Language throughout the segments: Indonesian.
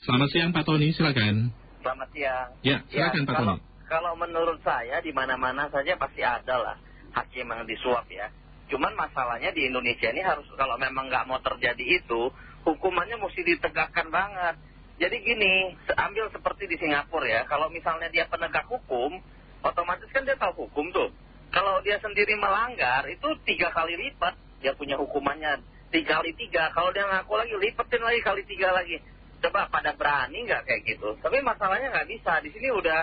Selamat siang Pak Tony, silakan. Selamat siang. Ya, silakan Pak kalau, Tony. Kalau menurut saya di mana-mana saja pasti ada lah hakim yang disuap ya. Cuman masalahnya di Indonesia ini harus kalau memang nggak mau terjadi itu, hukumannya mesti ditegakkan banget. Jadi gini, ambil seperti di Singapura ya, kalau misalnya dia penegak hukum, otomatis kan dia tahu hukum tuh. Kalau dia sendiri melanggar, itu tiga kali lipat dia punya hukumannya. Tiga kali tiga, kalau dia ngaku lagi, lipetin lagi kali tiga lagi. Coba pada berani nggak kayak gitu. Tapi masalahnya nggak bisa, di sini udah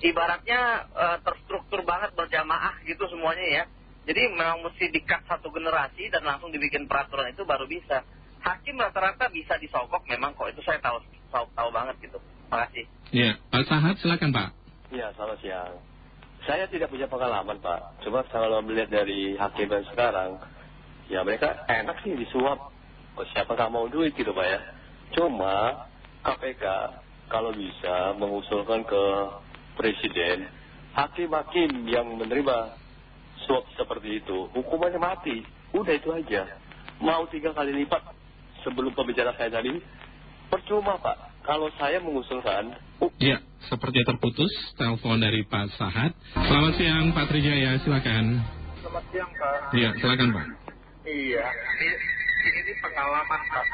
ibaratnya eh, terstruktur banget berjamaah gitu semuanya ya. Jadi memang mesti dikat satu generasi dan langsung dibikin peraturan itu baru bisa. Hakim rata-rata bisa disogok memang kok itu saya tahu tahu, tahu banget gitu. Makasih. Ya, Pak Sahat, silakan Pak. Iya, selamat siang. Saya tidak punya pengalaman, Pak. Cuma kalau melihat dari hakim yang sekarang, ya mereka enak sih disuap. Oh, siapa nggak mau duit gitu, Pak ya. Cuma KPK kalau bisa mengusulkan ke presiden, hakim-hakim yang menerima suap seperti itu, hukumannya mati. Udah itu aja. Mau tiga kali lipat sebelum pembicara saya tadi, percuma, Pak. Kalau saya mengusulkan, Ya, seperti terputus telepon dari Pak Sahat. Selamat siang Pak Trijaya, silakan. Selamat siang Pak. Ya, silakan Pak. Iya, ini, ini pengalaman Pak.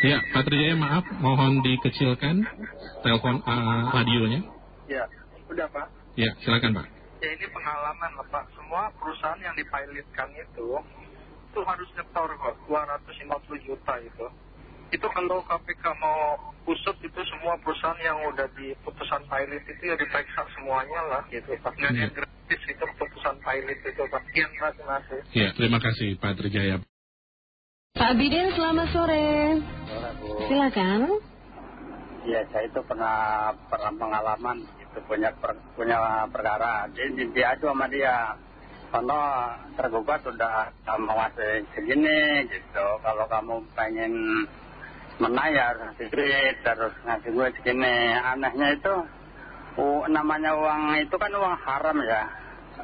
Ya, Pak Trijaya maaf, mohon dikecilkan telepon eh, radionya. Ya, udah Pak. Ya, silakan Pak. Ya ini pengalaman lah Pak. Semua perusahaan yang dipilotkan itu, itu harus nyetor kok 250 juta itu. Itu kalau KPK mau usut itu semua perusahaan yang udah di putusan pilot itu ya diperiksa semuanya lah gitu Pak. Nggak ada yang gratis itu putusan pilot itu Pak. Sekian terima kasih. Ya, terima kasih Pak Trijaya. Pak selamat sore. Silakan. Ya, saya itu pernah pernah pengalaman itu punya per, punya perkara. Jadi diadu sama dia. Karena tergugat sudah menguasai segini gitu. Kalau kamu pengen menang ya harus duit, terus ngasih gue segini. Anehnya itu, namanya uang itu kan uang haram ya.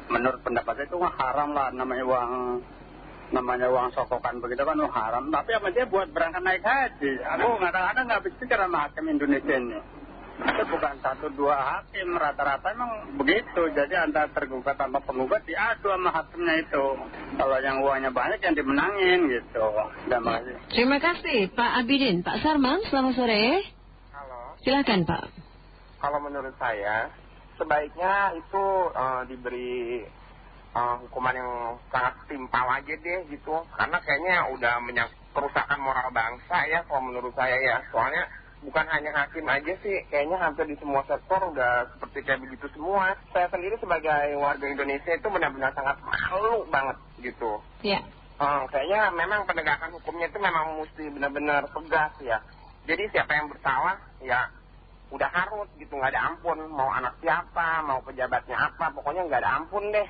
Menurut pendapat saya itu uang haram lah, namanya uang namanya uang sokokan begitu kan uang haram. Tapi sama dia buat berangkat naik haji. Aku kadang-kadang nggak habis pikir sama hakim Indonesia ini. Itu bukan satu dua hakim, rata-rata emang begitu. Jadi antara tergugat sama penggugat diadu sama hakimnya itu. Kalau yang uangnya banyak yang dimenangin gitu. Terima kasih. Terima kasih Pak Abidin. Pak Sarman, selamat sore. Halo, Silakan Pak. kalau menurut saya sebaiknya itu eh, diberi eh, hukuman yang sangat timpal aja deh gitu, karena kayaknya udah menyak kerusakan moral bangsa ya kalau menurut saya ya, soalnya bukan hanya hakim aja sih, kayaknya hampir di semua sektor udah seperti kayak begitu semua. Saya sendiri sebagai warga Indonesia itu benar-benar sangat malu banget gitu. Ya. Eh, kayaknya memang penegakan hukumnya itu memang mesti benar-benar tegas ya. Jadi siapa yang bersalah ya udah harus gitu nggak ada ampun. Mau anak siapa, mau pejabatnya apa, pokoknya nggak ada ampun deh.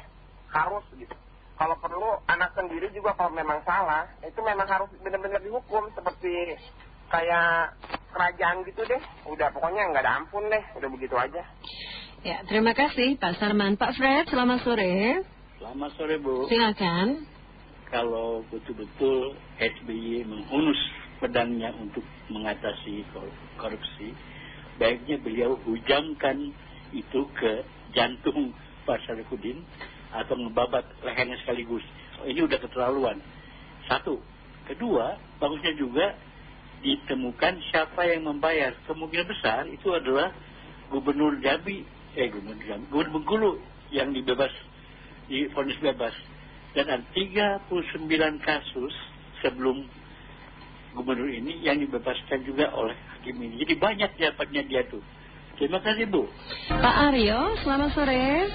Harus gitu. Kalau perlu anak sendiri juga kalau memang salah itu memang harus benar-benar dihukum seperti kayak kerajaan gitu deh. Udah pokoknya nggak ada ampun deh. Udah begitu aja. Ya, terima kasih Pak Sarman. Pak Fred, selamat sore. Selamat sore Bu. Silakan. Kalau betul-betul SBY menghunus pedangnya untuk mengatasi kor- korupsi, baiknya beliau hujamkan itu ke jantung Pak Sarifudin atau ngebabat lehernya sekaligus. Oh, ini udah keterlaluan. Satu. Kedua, bagusnya juga ditemukan siapa yang membayar. Kemungkinan besar itu adalah Gubernur Jambi, eh Gubernur Jambi, Gubernur Bengkulu yang dibebas, difonis bebas. Dan ada 39 kasus sebelum gubernur ini yang dibebaskan juga oleh hakim ini. Jadi banyak dapatnya dia tuh. Terima kasih Bu. Pak Aryo, selamat sore.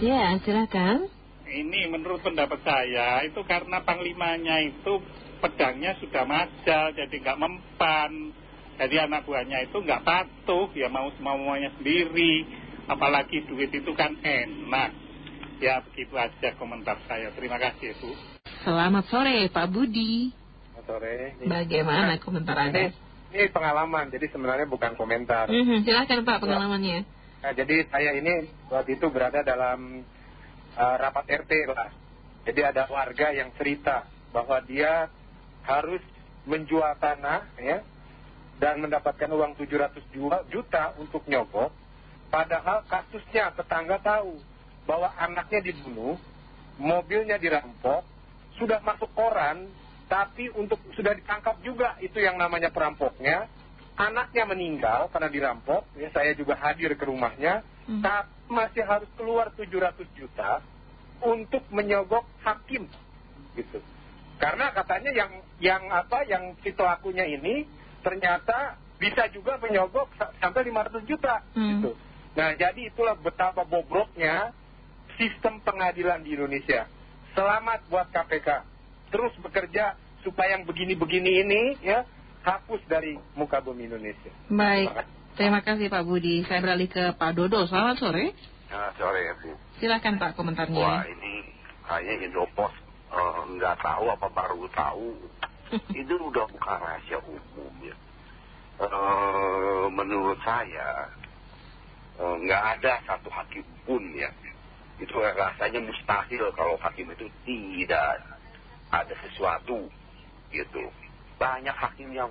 Ya, silakan. Ini menurut pendapat saya itu karena panglimanya itu pedangnya sudah majal jadi nggak mempan. Jadi anak buahnya itu nggak patuh ya mau maunya sendiri. Apalagi duit itu kan enak. Ya begitu aja komentar saya. Terima kasih Bu. Selamat sore Pak Budi. Selamat sore. Ini, Bagaimana komentar Anda? ini pengalaman, jadi sebenarnya bukan komentar. Mhm, Silakan Pak pengalamannya. Nah, jadi saya ini waktu itu berada dalam eh, rapat RT lah. Jadi ada warga yang cerita bahwa dia harus menjual tanah ya dan mendapatkan uang 700 juta untuk nyogok, padahal kasusnya tetangga tahu bahwa anaknya dibunuh, mobilnya dirampok, sudah masuk koran, tapi untuk sudah ditangkap juga itu yang namanya perampoknya, anaknya meninggal karena dirampok, ya, saya juga hadir ke rumahnya, tapi masih harus keluar 700 juta untuk menyogok hakim, gitu. Karena katanya yang yang apa yang si pelakunya ini ternyata bisa juga menyogok sampai 500 juta, gitu. Nah, jadi itulah betapa bobroknya sistem pengadilan di Indonesia. Selamat buat KPK. Terus bekerja supaya yang begini-begini ini ya hapus dari muka bumi Indonesia. Baik, terima kasih Pak Budi. Saya beralih ke Pak Dodo. Selamat sore. Selamat sore Bu. Silakan Pak komentarnya. Wah ini kayaknya Indopos eh, nggak tahu apa baru tahu. Itu udah bukan rahasia umum ya. Eh, menurut saya eh, nggak ada satu hakim pun ya. Itu rasanya mustahil kalau hakim itu tidak ada sesuatu gitu. Banyak hakim yang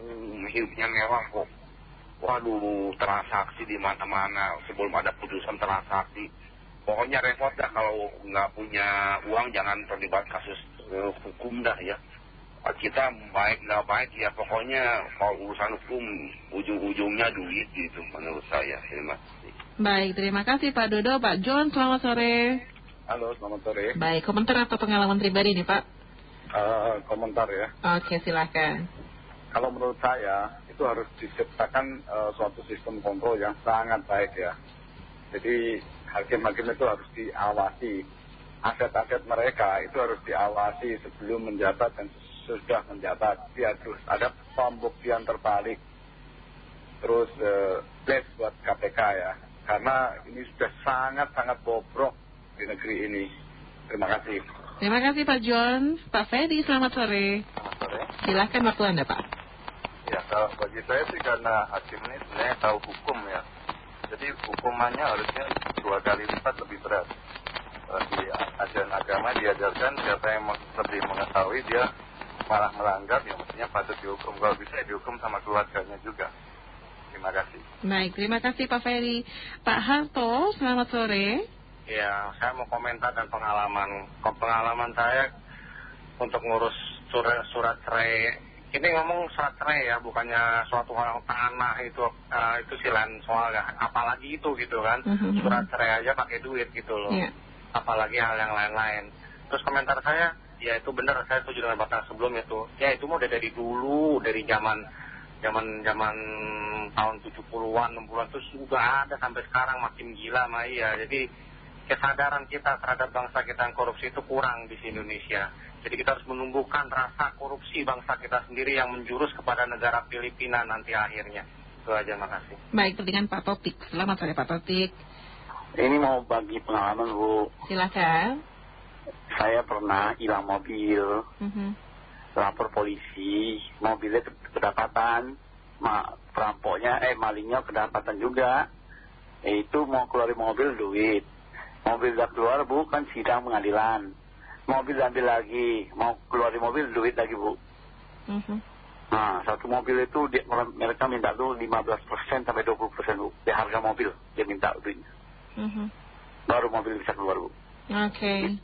hidupnya mewah kok. Waduh, transaksi di mana-mana sebelum ada putusan transaksi. Pokoknya repot dah kalau nggak punya uang jangan terlibat kasus eh, hukum dah ya. Kita baik nggak baik ya pokoknya kalau urusan hukum ujung-ujungnya duit gitu menurut saya. Terima kasih. Baik, terima kasih Pak Dodo. Pak John, selamat sore. Halo, selamat sore. Baik, komentar atau pengalaman pribadi nih Pak? Eh, komentar ya. Oke, silakan. Kalau menurut saya itu harus diciptakan eh, suatu sistem kontrol yang sangat baik ya. Jadi hakim-hakim itu harus diawasi. Aset-aset mereka itu harus diawasi sebelum menjabat dan sudah menjabat. Dia terus ada pembuktian terbalik. Terus eh, bless buat KPK ya. Karena ini sudah sangat-sangat bobrok di negeri ini. Terima kasih. Terima kasih Pak John. Pak Fedi, selamat sore. Selamat sore. Silahkan waktu Anda Pak. Ya, kalau bagi saya sih karena hakim ini sebenarnya tahu hukum ya. Jadi hukumannya harusnya dua kali lipat lebih berat. Eh, Di ajaran agama diajarkan siapa yang lebih mengetahui dia malah melanggar ya mestinya patut dihukum. Kalau bisa ya dihukum sama keluarganya juga. Terima kasih. Baik, terima kasih Pak Ferry. Pak Harto, selamat sore. Ya, saya mau komentar dan pengalaman. Pengalaman saya untuk ngurus surat, surat cerai. Ini ngomong surat cerai ya, bukannya suatu hal tanah itu eh, itu sih lain soal ya. Apalagi itu gitu kan. Mhm. Surat cerai aja pakai duit gitu loh. Iya. Apalagi hal yang lain-lain. Terus komentar saya, ya itu benar saya setuju dengan Bapak sebelum itu. Ya itu mau dari dulu, dari zaman zaman zaman tahun 70-an, 60-an itu sudah ada sampai sekarang makin gila mah iya. Jadi kesadaran kita terhadap bangsa kita yang korupsi itu kurang di Indonesia. Jadi kita harus menumbuhkan rasa korupsi bangsa kita sendiri yang menjurus kepada negara Filipina nanti akhirnya. Itu aja, makasih. Baik, dengan Pak Topik. Selamat sore Pak Topik. Ini mau bagi pengalaman Bu. Silakan. Saya pernah hilang mobil, Mhm. lapor polisi, mobilnya ke- kedapatan, ma perampoknya, eh malingnya kedapatan juga. Eh, itu mau keluarin mobil duit. Mobil udah keluar Bu, kan sidang pengadilan. Mobil ambil lagi, mau keluarin mobil duit lagi Bu. Mhm. Nah, satu mobil itu dia, mereka minta tuh 15% sampai 20% Bu. Di harga mobil dia minta duitnya. Mhm. Baru mobil bisa keluar Bu. Oke.